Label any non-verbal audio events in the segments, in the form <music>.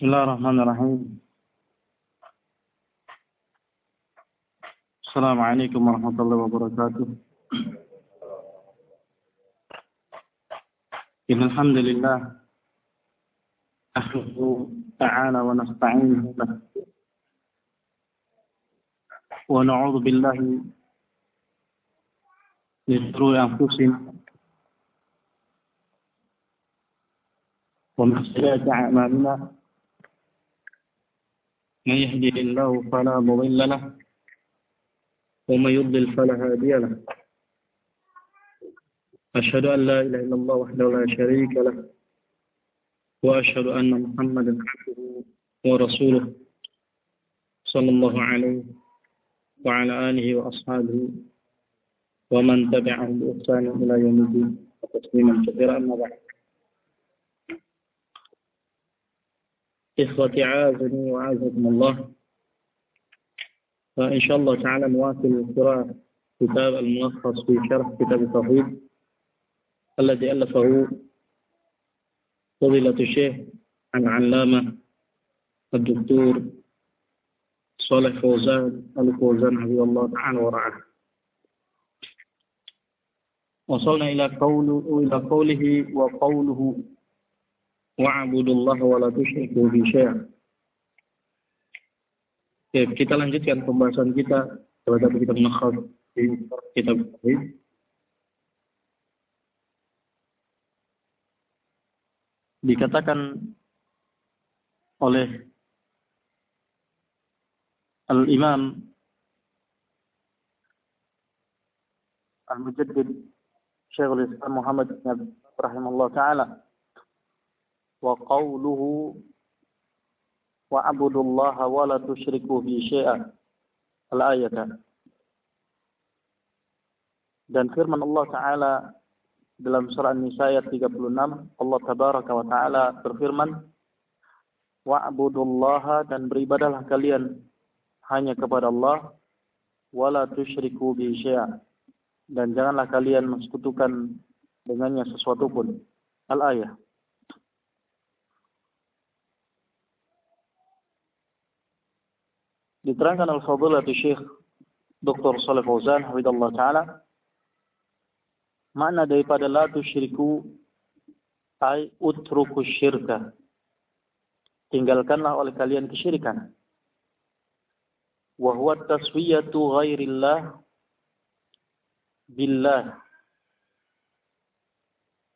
بسم الله الرحمن الرحيم. السلام عليكم ورحمة الله وبركاته. إن الحمد لله أحمده تعالى ونستعينه ونعوذ بالله من شرور أنفسنا ومن سيئات أعمالنا. من يهده الله فلا مضل له ومن يضلل فلا هادي له. أشهد أن لا إله إلا الله وحده لا شريك له وأشهد أن محمدا عبده ورسوله صلى الله عليه وعلى آله وأصحابه ومن تبعهم بإحسان إلى يوم الدين. وتسليما كثيرا أما بعد. إخوتي عازني وعازكم الله. فإن شاء الله تعالى نواصل قراءة كتاب الملخص في شرح كتاب التوحيد الذي ألفه فضيلة الشيخ العلامة الدكتور صالح فوزان الفوزان حفظه الله تعالى ورعاه. وصلنا إلى قوله إلى wa'budu Allah wa la tusyriku bi kita lanjutkan pembahasan kita Kita kita Nakhal. Di kitab ini. Dikatakan oleh Al-Imam Al-Mujaddid Syekhul Islam Muhammad bin Abdul Rahimullah taala wa qawluhu wa abudullaha wa la tusyriku bi syai'a al-ayat dan firman Allah taala dalam surah An-Nisa ayat 36 Allah tabaraka wa taala berfirman wa'budullaha dan beribadahlah kalian hanya kepada Allah wala tusyriku bi syai'a dan janganlah kalian mensekutukan dengannya sesuatu pun. Al-ayah Diterangkan al-fadilatu Syekh Dr. Salih Fauzan Hafidullah Ta'ala. Makna daripada la tusyriku ay utruku syirka. Tinggalkanlah oleh kalian kesyirikan. Wa huwa taswiyatu ghairillah billah.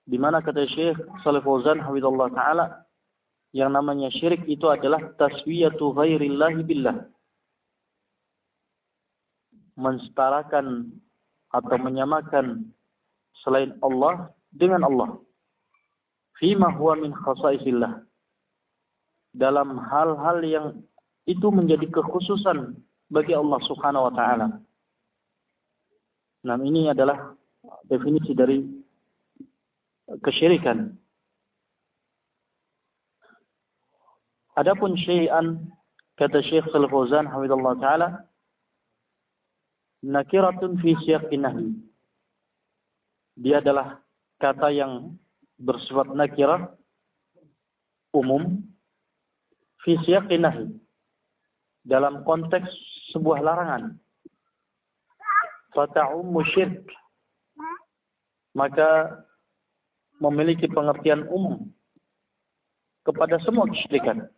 Di mana kata Syekh Salih Fauzan Hafidullah Ta'ala yang namanya syirik itu adalah taswiyatu ghairillahi billah mensetarakan atau menyamakan selain Allah dengan Allah. Fima huwa min khasaisillah. Dalam hal-hal yang itu menjadi kekhususan bagi Allah Subhanahu wa taala. Nah, ini adalah definisi dari kesyirikan. Adapun syai'an kata Syekh Shalih Fauzan hafizallahu taala nakiratun fi siyaqin. Dia adalah kata yang bersifat nakirah umum fi siyaqin. Dalam konteks sebuah larangan. Fata'ummu syirk. Maka memiliki pengertian umum kepada semua kesyirikan.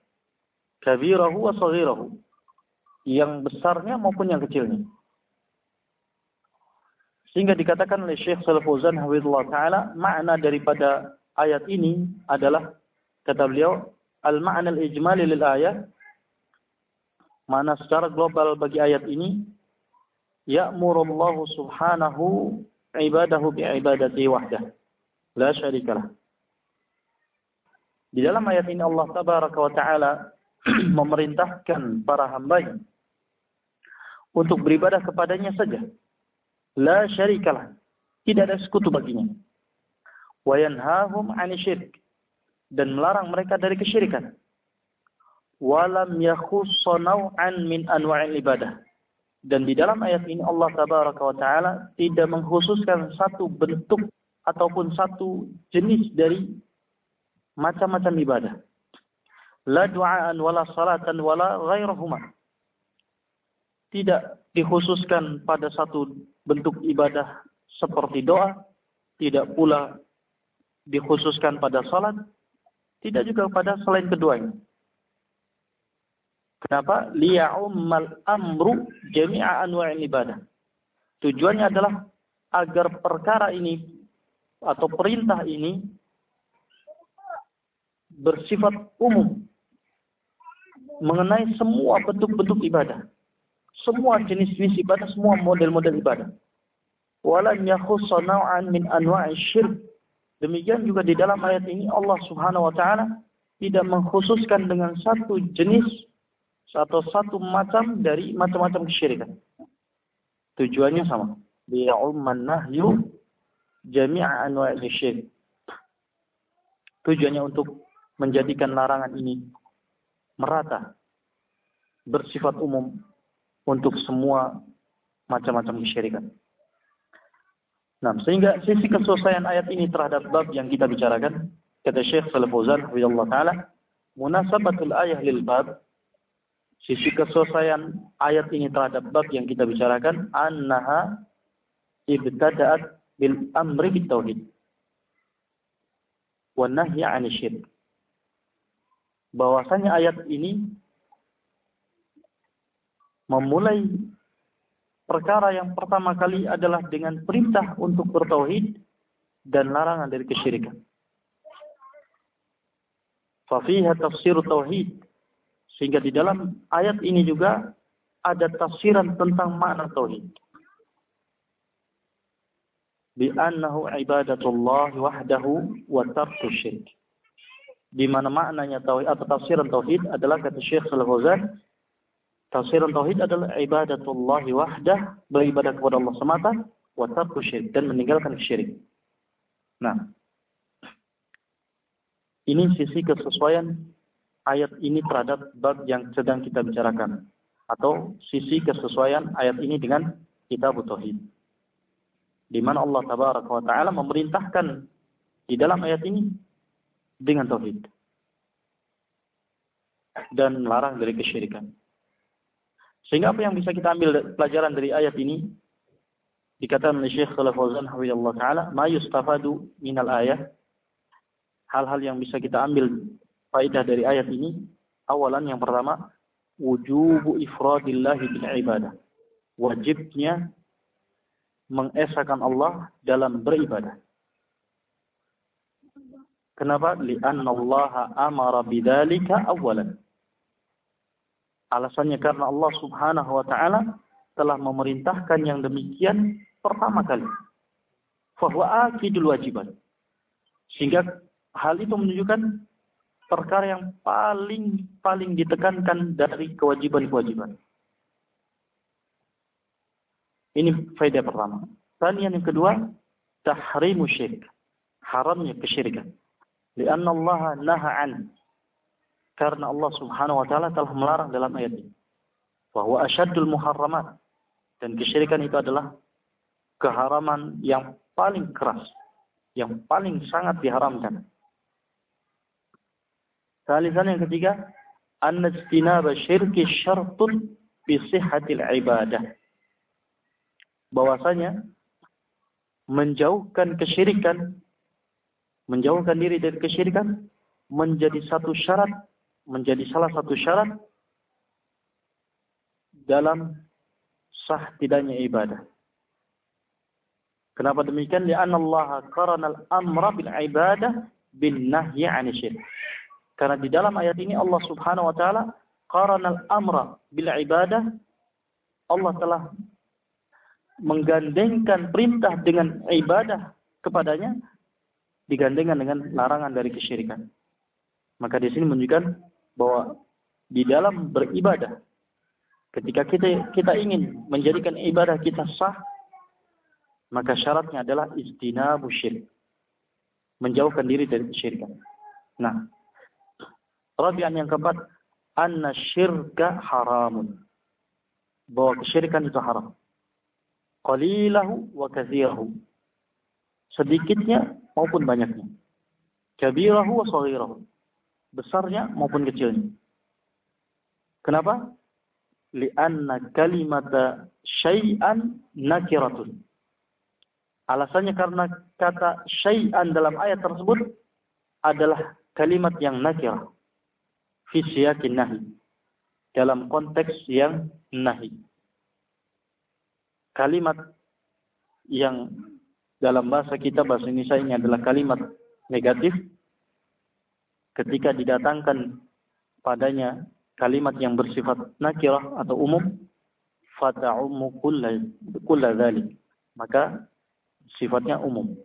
Kabirahu wa saghirahu. Yang besarnya maupun yang kecilnya. Sehingga dikatakan oleh Syekh Salih Fauzan Hafizullah Ta'ala, makna daripada ayat ini adalah, kata beliau, al-ma'na al-ijmali lil ayat, makna secara global bagi ayat ini, ya'murullahu subhanahu ibadahu bi'ibadati wahdah. La syarikalah. Di dalam ayat ini Allah tabaraka wa ta'ala <clears throat> memerintahkan para hambanya untuk beribadah kepadanya saja la syarikalah. Tidak ada sekutu baginya. Wa yanhahum 'ani syirk dan melarang mereka dari kesyirikan. Walam yakhussa naw'an min anwa'il ibadah. Dan di dalam ayat ini Allah tabaraka wa taala tidak mengkhususkan satu bentuk ataupun satu jenis dari macam-macam ibadah. La du'aan wala salatan wala ghairahuma. Tidak dikhususkan pada satu bentuk ibadah seperti doa, tidak pula dikhususkan pada salat, tidak juga pada selain keduanya. Kenapa? Liya'ummal amru jami'a anwa'il ibadah. Tujuannya adalah agar perkara ini atau perintah ini bersifat umum mengenai semua bentuk-bentuk ibadah. Semua jenis-jenis ibadah, semua model-model ibadah. Walan yakhussa naw'an min anwa'i syirk. Demikian juga di dalam ayat ini Allah Subhanahu wa taala tidak mengkhususkan dengan satu jenis atau satu macam dari macam-macam kesyirikan. Tujuannya sama. Bi'umman nahyu jami'a anwa'i syirik. Tujuannya untuk menjadikan larangan ini merata, bersifat umum untuk semua macam-macam kesyirikan. Nah, sehingga sisi keselesaian ayat ini terhadap bab yang kita bicarakan, kata Syekh Salih Fauzan, taala, munasabatul ayah lil bab, sisi keselesaian ayat ini terhadap bab yang kita bicarakan, annaha ibtada'at bil amri bit tauhid wa nahyi 'anil bahwasanya ayat ini memulai perkara yang pertama kali adalah dengan perintah untuk bertauhid dan larangan dari kesyirikan. Fafiha tafsir tauhid. Sehingga di dalam ayat ini juga ada tafsiran tentang makna tauhid. Bi annahu ibadatullah wahdahu wa tarku syirk di mana maknanya tauhid atau tafsiran tauhid adalah kata Syekh Shalih Fauzan tafsiran tauhid adalah ibadatullah wahdah beribadah kepada Allah semata wa syirik dan meninggalkan syirik. Nah, ini sisi kesesuaian ayat ini terhadap bab yang sedang kita bicarakan atau sisi kesesuaian ayat ini dengan kitab tauhid. Di mana Allah tabaraka wa taala memerintahkan di dalam ayat ini dengan tauhid dan melarang dari kesyirikan. Sehingga apa yang bisa kita ambil pelajaran dari ayat ini? Dikatakan oleh Syekh Khalaf Fauzan hafizallahu taala, "Ma yustafadu minal ayat." Hal-hal yang bisa kita ambil faidah dari ayat ini, awalan yang pertama, wujubu ifradillah bil ibadah. Wajibnya mengesahkan Allah dalam beribadah. Kenapa? Lianna Allah amara bidzalika awalan. Alasannya karena Allah Subhanahu wa taala telah memerintahkan yang demikian pertama kali. Fahuwa akidul wajiban. Sehingga hal itu menunjukkan perkara yang paling paling ditekankan dari kewajiban-kewajiban. Ini faedah pertama. Dan yang kedua, tahrimu syirik. Haramnya kesyirikan. Lianna Allah naha an. Karena Allah subhanahu wa ta'ala telah melarang dalam ayat ini. Bahwa asyadul muharramat. Dan kesyirikan itu adalah keharaman yang paling keras. Yang paling sangat diharamkan. Salisan yang ketiga. Anna istinaba syirki syartun bisihhatil ibadah. Bahwasanya menjauhkan kesyirikan menjauhkan diri dari kesyirikan menjadi satu syarat, menjadi salah satu syarat dalam sah tidaknya ibadah. Kenapa demikian? Lianna Allah qarana al-amra bil ibadah bin nahyi 'an. Karena di dalam ayat ini Allah Subhanahu wa taala qarana al-amra bil ibadah Allah telah menggandengkan perintah dengan ibadah kepadanya digandengkan dengan larangan dari kesyirikan. Maka di sini menunjukkan bahwa di dalam beribadah, ketika kita kita ingin menjadikan ibadah kita sah, maka syaratnya adalah istinabu syirik. Menjauhkan diri dari kesyirikan. Nah, Rabi'an yang keempat, anna syirka haramun. Bahwa kesyirikan itu haram. Qalilahu wa kathirahu. Sedikitnya maupun banyaknya. Kabirahu wa saghirahu. Besarnya maupun kecilnya. Kenapa? Lianna kalimata syai'an nakiratun. Alasannya karena kata syai'an dalam ayat tersebut adalah kalimat yang nakirah. Fi nahi. Dalam konteks yang nahi. Kalimat yang dalam bahasa kita, bahasa Indonesia ini adalah kalimat negatif. Ketika didatangkan padanya kalimat yang bersifat nakirah atau umum, fata'umu kulla dhalik. Maka sifatnya umum.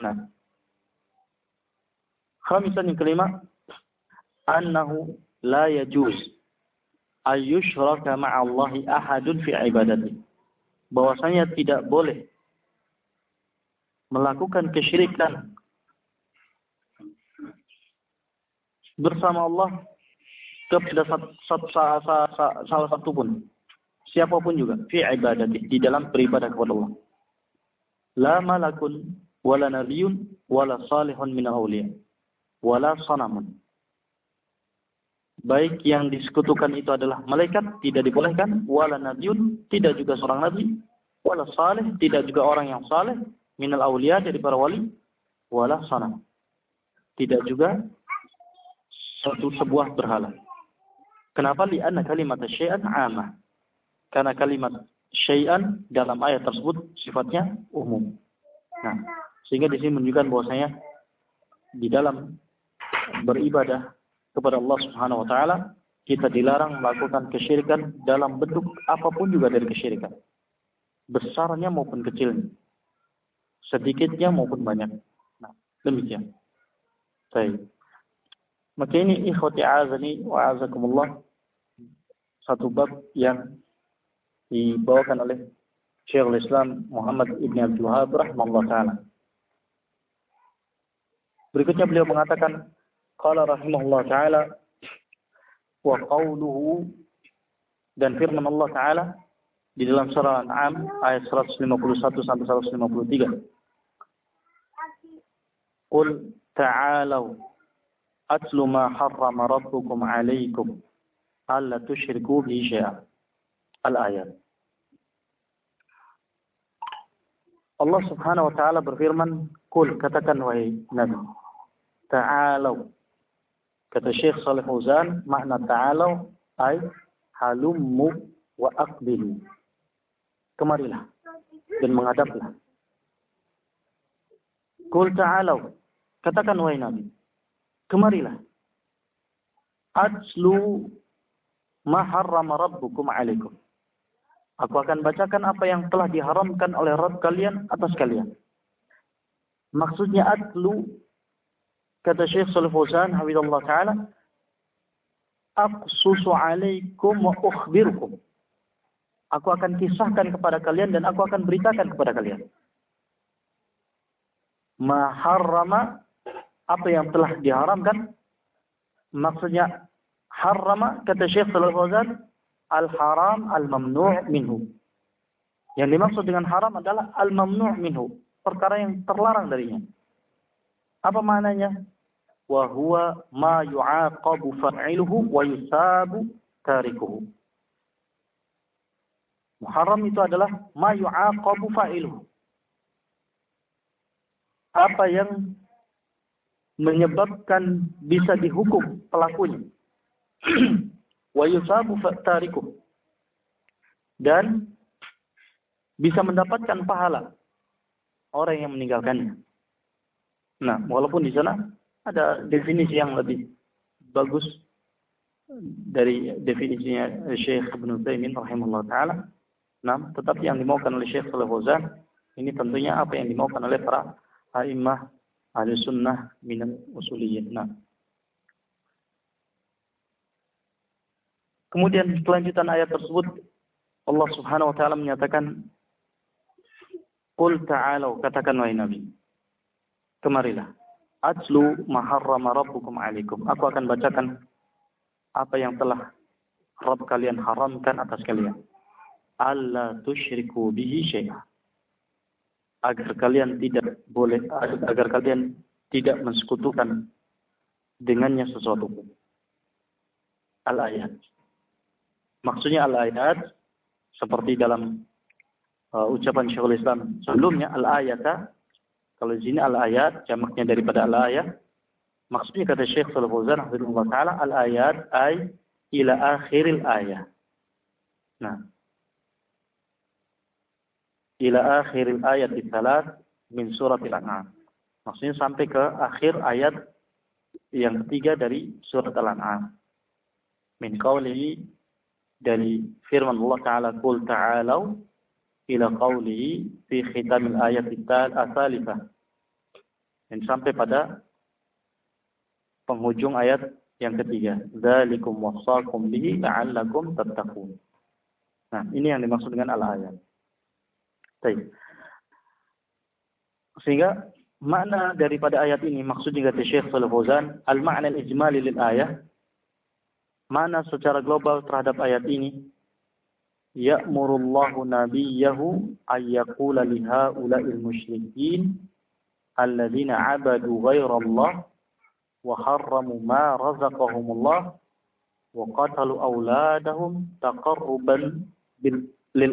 Nah, khamisan yang kelima, annahu la yajuz ayyushraka ma'allahi ahadun fi ibadati. Bahwasanya tidak boleh melakukan kesyirikan bersama Allah kepada salah satu pun. Siapa pun juga fi ibadati di dalam beribadah kepada Allah. La malakun wala nabiyyun wala salihun min awliya wala sanamun. Baik yang disekutukan itu adalah malaikat tidak dibolehkan wala nabiyyun tidak juga seorang nabi wala salih tidak juga orang yang saleh minal awliya dari para wali wala sanam. Tidak juga satu sebuah berhala kenapa li'anna kalimat syai'an amah karena kalimat syai'an dalam ayat tersebut sifatnya umum. Nah, sehingga di sini menunjukkan bahwasanya di dalam beribadah kepada Allah Subhanahu wa taala kita dilarang melakukan kesyirikan dalam bentuk apa pun juga dari kesyirikan. Besarnya maupun kecilnya. Sedikitnya maupun banyak. Nah, demikian. Baik. Maka ini ikhwati azani wa azakumullah satu bab yang dibawakan oleh Syekhul Islam Muhammad Ibn Abdul Wahab rahimahullah taala. Berikutnya beliau mengatakan qala rahimahullah taala wa qawluhu dan firman Allah taala di dalam surah Al-An'am ayat 151 sampai 153. Qul ta'alu أتل ما حرم ربكم عليكم ألا تشركوا به شيئا الآيات الله سبحانه وتعالى برفيرمن كل كتكن وهي نبي تعالوا كتشيخ صالح وزان معنى تعالوا أي halummu wa akbilu. Kemarilah dan menghadaplah. Kul ta'alaw. Katakan wahai Nabi. Kemarilah. Atslu ma harrama rabbukum alaikum. Aku akan bacakan apa yang telah diharamkan oleh Rabb kalian atas kalian. Maksudnya atlu kata Syekh Shalih Fauzan hafizallahu taala aqsusu alaikum wa ukhbirukum. Aku akan kisahkan kepada kalian dan aku akan beritakan kepada kalian. Maharrama apa yang telah diharamkan maksudnya harrama kata Syekh Shalih Fauzan al-haram al-mamnu' minhu. Yang dimaksud dengan haram adalah al-mamnu' minhu, perkara yang terlarang darinya. Apa maknanya? Wa huwa ma yu'aqabu fa'iluhu wa yusabu tarikuhu. Muharram itu adalah ma yu'aqabu fa'iluhu. Apa yang menyebabkan bisa dihukum pelakunya. <clears throat> wa yusabu tariku dan bisa mendapatkan pahala orang yang meninggalkannya. Nah, walaupun di sana ada definisi yang lebih bagus dari definisinya Syekh Ibn Utsaimin rahimahullah taala. Nah, tetapi yang dimaukan oleh Syekh Fauzan ini tentunya apa yang dimaukan oleh para a'immah ahli sunnah minal usuliyyin. Nah, Kemudian kelanjutan ayat tersebut Allah Subhanahu wa taala menyatakan Qul ta'alu katakan wahai Nabi kemarilah. Atlu ma harrama rabbukum alaikum. Aku akan bacakan apa yang telah Rabb kalian haramkan atas kalian. Alla tusyriku bihi syai'a agar kalian tidak boleh agar kalian tidak mensekutukan dengannya sesuatu. Al-ayat. Maksudnya al-ayat seperti dalam uh, ucapan Syekhul Islam sebelumnya al-ayata kalau di sini al-ayat jamaknya daripada al-ayat maksudnya kata Syekh Shalih Fauzan taala al-ayat ay ila akhiril ayat. Nah, ila akhiril ayat salat min surat al-an'am. Maksudnya sampai ke akhir ayat yang ketiga dari surat al-an'am. Min qawlihi dari firman Allah Ta'ala Qul ta'alau ila qawlihi fi khitamil ayat al-asalifah. Dan sampai pada penghujung ayat yang ketiga. Dzalikum wasaqum bihi la'allakum tattaqun. Nah, ini yang dimaksud dengan al-ayat. Baik. Sehingga makna daripada ayat ini maksudnya kata Syekh Shalih Fauzan, al-ma'na al-ijmali lil ayat Mana secara global terhadap ayat ini ya'murullahu nabiyahu ayyaqula lihaula'il musyrikin alladzina 'abadu ghairallah wa harramu ma razaqahumullah wa qatalu auladahum taqarruban lil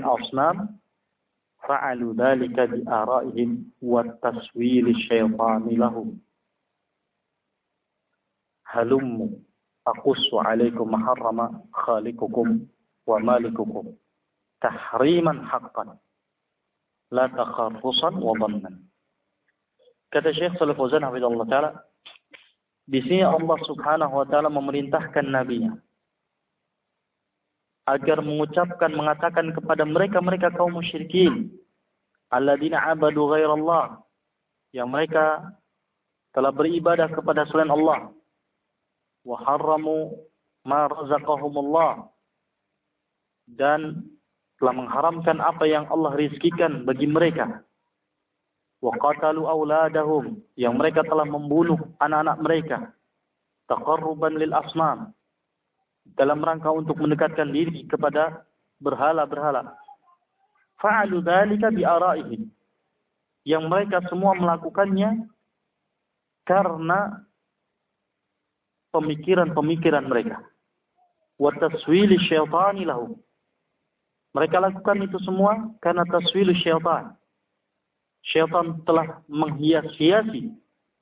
fa'alu dhalika bi ara'ihim wa taswili syaitani lahum halummu aqussu alaikum maharrama khalikukum wa malikukum tahriman haqqan la takharrusan wa dhannan kata Syekh Salih Fauzan hafizallahu taala di sini Allah Subhanahu wa taala memerintahkan nabinya agar mengucapkan mengatakan kepada mereka-mereka kaum musyrikin alladzina abadu ghairallah yang mereka telah beribadah kepada selain Allah. Wa harramu ma razaqahumullah dan telah mengharamkan apa yang Allah rizkikan bagi mereka. Wa qatalu auladahum yang mereka telah membunuh anak-anak mereka. Taqarruban lil asnam dalam rangka untuk mendekatkan diri kepada berhala-berhala. Fa'alu dzalika bi ara'ihim. Yang mereka semua melakukannya karena pemikiran-pemikiran mereka. Wa taswili syaitani lahu. Mereka lakukan itu semua karena taswili syaitan. Syaitan telah menghias-hiasi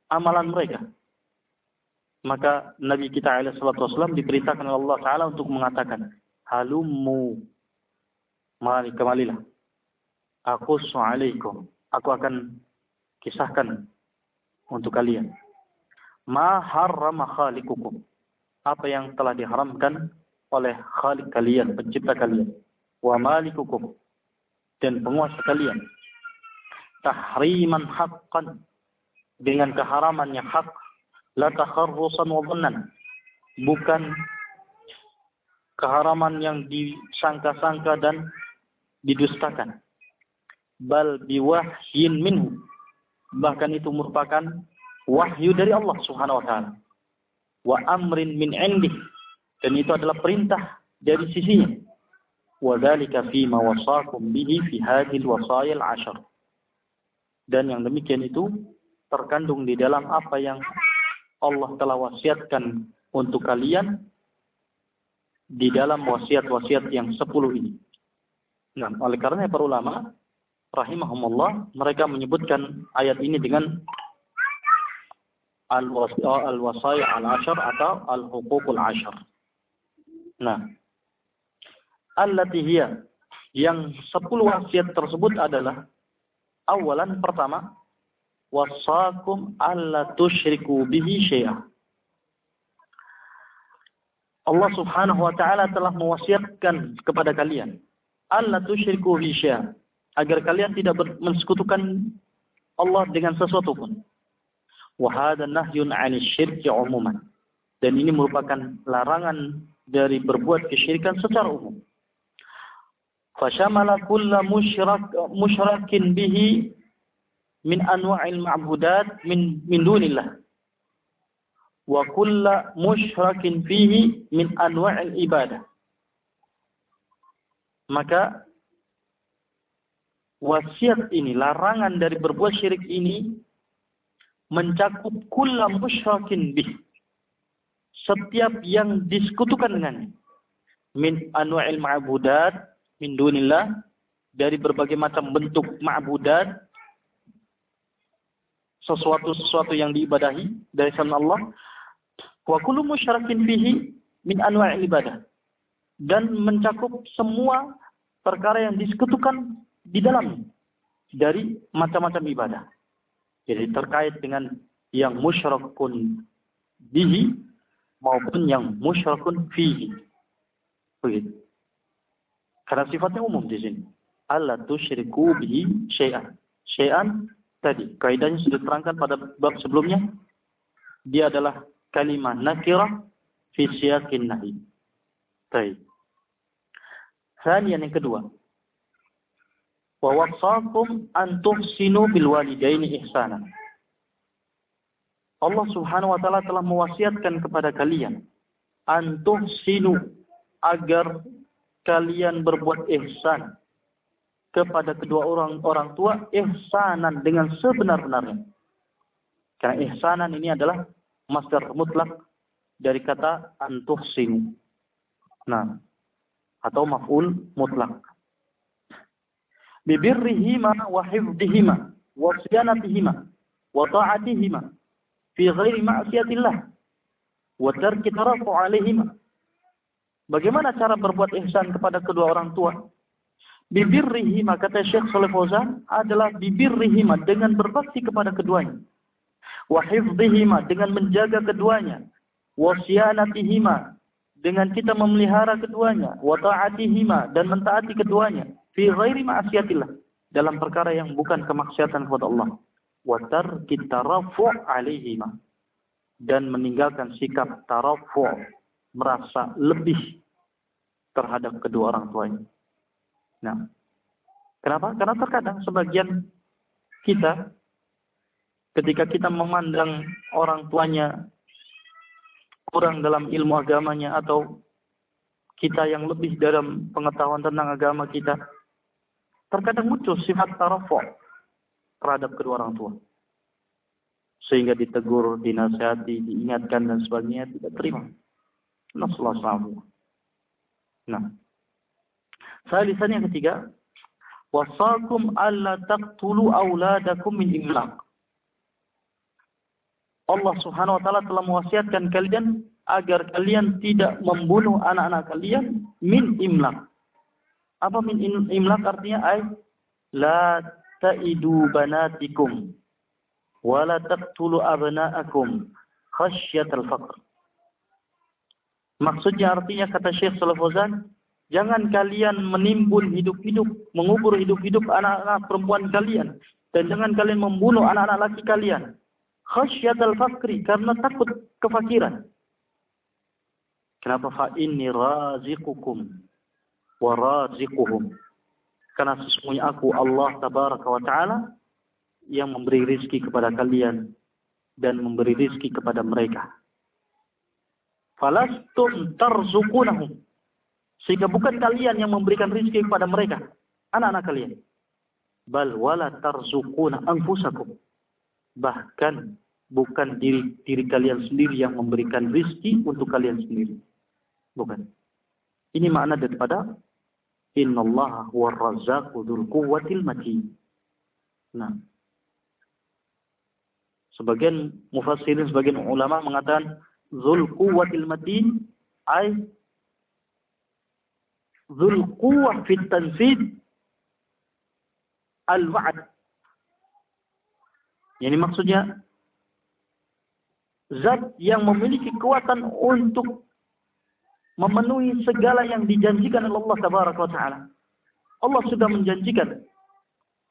amalan mereka maka Nabi kita wasallam diperintahkan oleh Allah taala untuk mengatakan halummu mari kemalilah aku alaikum. Aku akan kisahkan untuk kalian. Ma harrama khaliqukum. Apa yang telah diharamkan oleh khalik kalian pencipta kalian. Wa malikukum. Dan penguasa kalian. Tahriman haqqan. Dengan keharaman yang hak la takharrusan wa dhannan. Bukan keharaman yang disangka-sangka dan didustakan. Bal biwahyin minhu. Bahkan itu merupakan wahyu dari Allah Subhanahu wa taala. Wa amrin min indih. Dan itu adalah perintah dari sisinya. Wa dzalika fi ma wasakum bihi fi hadhihi al ashar. Dan yang demikian itu terkandung di dalam apa yang Allah telah wasiatkan untuk kalian di dalam wasiat-wasiat yang sepuluh ini. Nah, oleh karena para ulama rahimahumullah mereka menyebutkan ayat ini dengan al-wasaya al-ashar atau al-huququl ashar. Nah, allati hiya yang sepuluh wasiat tersebut adalah awalan pertama wasakum alla tusyriku bihi syai'a. Allah Subhanahu wa taala telah mewasiatkan kepada kalian alla tusyriku bihi syai'a agar kalian tidak mensekutukan Allah dengan sesuatu pun. Wa hadha nahyun 'anil syirki 'umuman. Dan ini merupakan larangan dari berbuat kesyirikan secara umum. Fashamala kulla musyrak musyrakin bihi min anwa'il ma'budat min min dunillah. Wa kullu musyrakin fihi min anwa'il ibadah. Maka wasiat ini larangan dari berbuat syirik ini mencakup kullu musyrakin bih. Setiap yang disekutukan dengannya. Min anwa'il ma'budat min dunillah dari berbagai macam bentuk ma'budat sesuatu-sesuatu yang diibadahi dari selain Allah wa kullu musyarakin fihi min anwa'il ibadah dan mencakup semua perkara yang disekutukan di dalam dari macam-macam ibadah. Jadi terkait dengan yang musyrakun bihi maupun yang musyrakun fihi. Begitu. Karena sifatnya umum di sini. Allah tusyriku bihi syai'an. Syai'an tadi kaidahnya sudah terangkan pada bab sebelumnya. Dia adalah kalimat nakirah fi siyaqin nahi. Baik. Thaniyan yang kedua. Wa wasakum an tuhsinu bil walidaini ihsana. Allah Subhanahu wa taala telah mewasiatkan kepada kalian an tuhsinu agar kalian berbuat ihsan kepada kedua orang orang tua ihsanan dengan sebenar-benarnya. Karena ihsanan ini adalah masdar mutlak dari kata antuhsinu. Nah, atau maf'ul mutlak. Bibirrihima wa hifdihima wa siyanatihima wa ta'atihima fi ghairi ma'siyatillah wa tarki tarafu alaihima. Bagaimana cara berbuat ihsan kepada kedua orang tua? Bibirrihima kata Syekh Saleh Fauzan adalah bibirrihima dengan berbakti kepada keduanya. Wa hifdhihima dengan menjaga keduanya. Wa siyanatihima dengan kita memelihara keduanya, wa ta'atihima dan mentaati keduanya fi ghairi ma'siyatillah dalam perkara yang bukan kemaksiatan kepada Allah. Wa tarki tarafu' alaihima dan meninggalkan sikap tarafu' merasa lebih terhadap kedua orang tuanya. Nah, kenapa? Karena terkadang sebagian kita ketika kita memandang orang tuanya kurang dalam ilmu agamanya atau kita yang lebih dalam pengetahuan tentang agama kita, terkadang muncul sifat tarafu terhadap kedua orang tua. Sehingga ditegur, dinasihati, diingatkan dan sebagainya tidak terima. Nasallahu Nah. Salisan yang ketiga, wasakum alla taqtulu auladakum min imlaq. Allah Subhanahu wa taala telah mewasiatkan kalian agar kalian tidak membunuh anak-anak kalian min imlak. Apa min imlak artinya? Ay la ta'idu banatikum wa la taqtulu abna'akum khasyatal faqr. Maksudnya artinya kata Syekh Salafuzan, jangan kalian menimbun hidup-hidup, mengubur hidup-hidup anak-anak perempuan kalian dan jangan kalian membunuh anak-anak laki kalian al fakri karena takut kefakiran. Kenapa fa inni raziqukum wa raziquhum? Karena sesungguhnya aku Allah tabaraka wa taala yang memberi rizki kepada kalian dan memberi rizki kepada mereka. Falastum tarzuqunahum. Sehingga bukan kalian yang memberikan rizki kepada mereka, anak-anak kalian. Bal wala tarzuquna anfusakum bahkan bukan diri diri kalian sendiri yang memberikan rizki untuk kalian sendiri. Bukan. Ini makna daripada innallaha huwar razzaqu dzul quwwatil matin. Nah. Sebagian mufassirin, sebagian ulama mengatakan dzul quwwatil matin ay dzul quwwah fit tanfid al-wa'd ini maksudnya zat yang memiliki kekuatan untuk memenuhi segala yang dijanjikan oleh Allah tabaraka wa taala. Allah sudah menjanjikan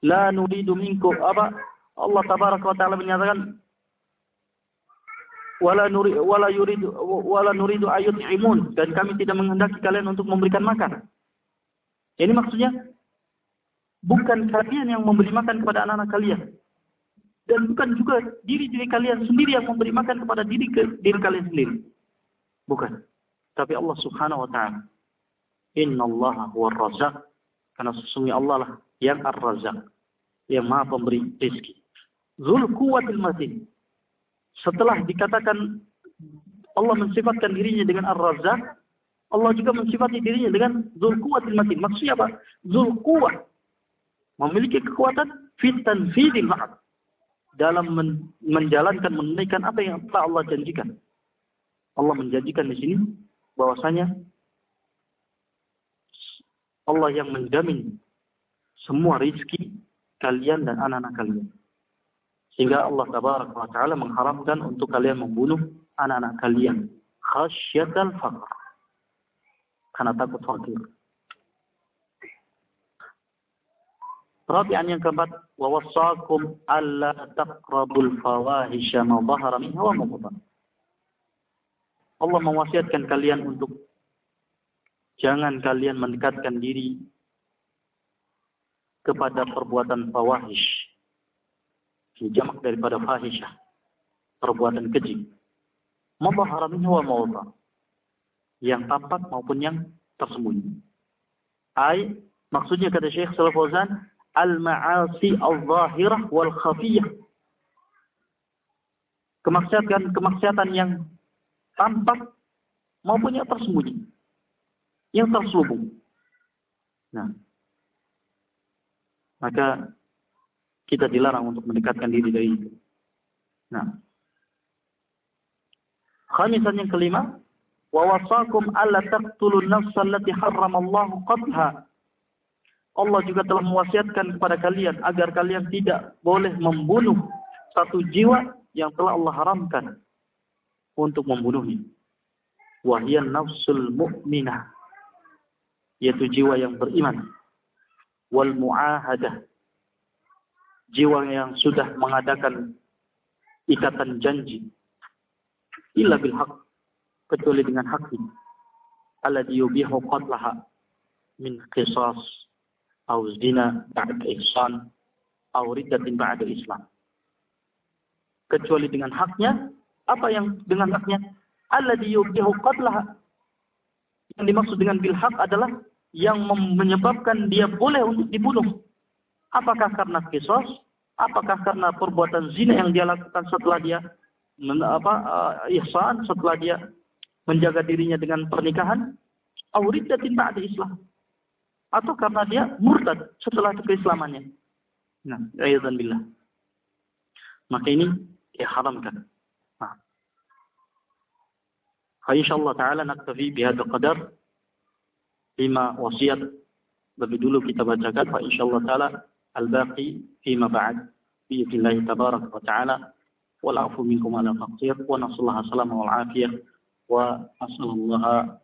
la nuridu minkum apa Allah tabaraka wa taala menyatakan wala nuri wala yuridu wala nuridu ayut'imun dan kami tidak menghendaki kalian untuk memberikan makan. Ini maksudnya bukan kalian yang memberi makan kepada anak-anak kalian, dan bukan juga diri-diri kalian sendiri yang memberi makan kepada diri ke diri kalian sendiri. Bukan. Tapi Allah Subhanahu wa taala. Innallaha huwar razzaq. Karena sesungguhnya Allah lah yang ar-razzaq, yang Maha pemberi rezeki. Zul quwwatil matin. Setelah dikatakan Allah mensifatkan dirinya dengan Ar-Razzaq, Allah juga mensifati dirinya dengan Dzul Quwwatil Matin. Maksudnya apa? Quwwah. Memiliki kekuatan fit tanfidil ma'ad. Dalam men menjalankan, menunaikan apa yang telah Allah janjikan. Allah menjanjikan di sini bahwasanya Allah yang menjamin semua rizki kalian dan anak-anak kalian. Sehingga Allah tabaraka wa taala mengharamkan untuk kalian membunuh anak-anak kalian khasyatal faqr. Karena takut fakir. Rabi'an yang keempat, wa wassakum alla taqrabul fawahisha ma dhahara minha wa ma Allah mewasiatkan kalian untuk jangan kalian mendekatkan diri kepada perbuatan fawahish jamak daripada fahisyah perbuatan keji. Mubahara minhu wa mawdha. Yang tampak maupun yang tersembunyi. Ai maksudnya kata Syekh Shalal Fauzan al-ma'asi al-zahirah wal khafiyah kemaksiatan kemaksiatan yang tampak maupun yang tersembunyi. Yang terselubung. Nah maka kita dilarang untuk mendekatkan diri dari itu. Nah. Khamisan yang kelima, wa wasakum alla taqtulun nafsa allati harramallahu qatha. Allah juga telah mewasiatkan kepada kalian agar kalian tidak boleh membunuh satu jiwa yang telah Allah haramkan untuk membunuhnya. Wahyan nafsul mu'minah yaitu jiwa yang beriman wal mu'ahadah jiwa yang sudah mengadakan ikatan janji. Illa bil haq kecuali dengan hak ini. Alladhi yubihu qatlaha min qisas aw zina ba'da ihsan aw riddatin ba'da islam. Kecuali dengan haknya apa yang dengan haknya? Alladhi yubihu qatlaha yang dimaksud dengan bil haq adalah yang menyebabkan dia boleh untuk dibunuh Apakah karena kisos? Apakah karena perbuatan zina yang dia lakukan setelah dia men, apa uh, ihsan setelah dia menjaga dirinya dengan pernikahan? Auridatin ba'da Islam. Atau karena dia murtad setelah keislamannya. Nah, ayatan billah. Maka ini diharamkan. Nah. Insyaallah taala naktafi bihadza qadar lima wasiat lebih dulu kita bacakan fa insyaallah taala الباقي فيما بعد بإذن الله تبارك وتعالى. والعفو منكم على التقصير ونسأل الله السلامة والعافية وأسأل الله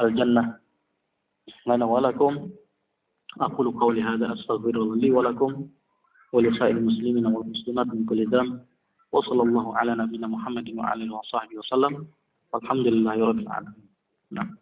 الجنة. لنا ولكم أقول قولي هذا أستغفر الله لي ولكم ولسائر المسلمين والمسلمات من كل ذنب وصلى الله على نبينا محمد وعلى آله وصحبه وسلم. والحمد لله رب العالمين. نعم.